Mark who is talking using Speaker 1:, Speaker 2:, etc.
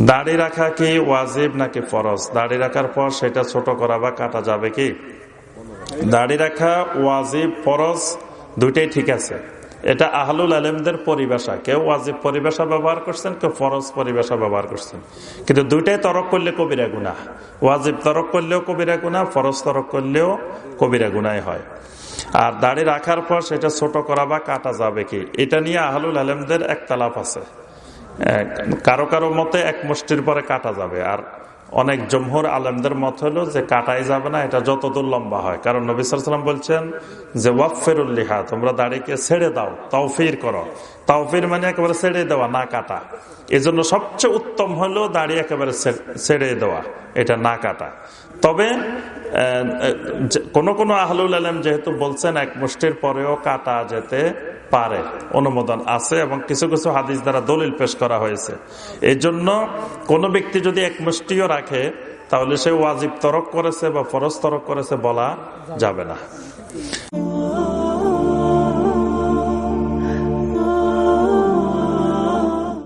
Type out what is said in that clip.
Speaker 1: দাড়ি রাখা কি ওয়াজিব নাকি ফরজ? দাড়ি রাখার পর সেটা ছোট করা বা কাটা যাবে কি? দাড়ি রাখা ওয়াজিব, ফরজ, দুইটাই ঠিক আছে। এটা আহলুল আলমদের পরিভাষা। কেউ ওয়াজিব পরিভাষা ব্যবহার করছেন, কেউ ফরজ পরিভাষা ব্যবহার করছেন। কিন্তু দুইটাই তরক করলে কবিরা গুণা ওয়াজিব তরক করলেও কবিরা গুণা ফরজ তরক করলেও কবিরা গুনাই হয়। আর দাড়ি রাখার পর সেটা ছোট করা বা কাটা যাবে কি? এটা নিয়ে আহলুল আলমদের এক তালাপ আছে। কারও কারও মতে এক মুষ্টির পরে কাটা যাবে। আর অনেক জমহুর আলমদের মত হলো যে কাটাই যাবে না, এটা যতদূর লম্বা হয়। কারণ নবিসাম বলছেন যে ওয়াফেরুল্লিহা তোমরা দাড়িকে ছেড়ে দাও, তাওফির করো। তাওফির মানে একেবারে ছেড়ে দেওয়া, না কাটা। এজন্য সবচেয়ে উত্তম হলো দাড়ি একেবারে ছেড়ে দেওয়া, এটা না কাটা। তবে কোন কোন আহলুল আলম যেহেতু বলছেন এক মুষ্টির পরেও কাটা যেতে পারে, অনুমোদন আছে এবং কিছু কিছু হাদিস দ্বারা দলিল পেশ করা হয়েছে। এই জন্য কোনো ব্যক্তি যদি এক মুষ্টিও রাখে, তাহলে সে ওয়াজিব তরক করেছে বা ফরজ তরক করেছে বলা যাবে না।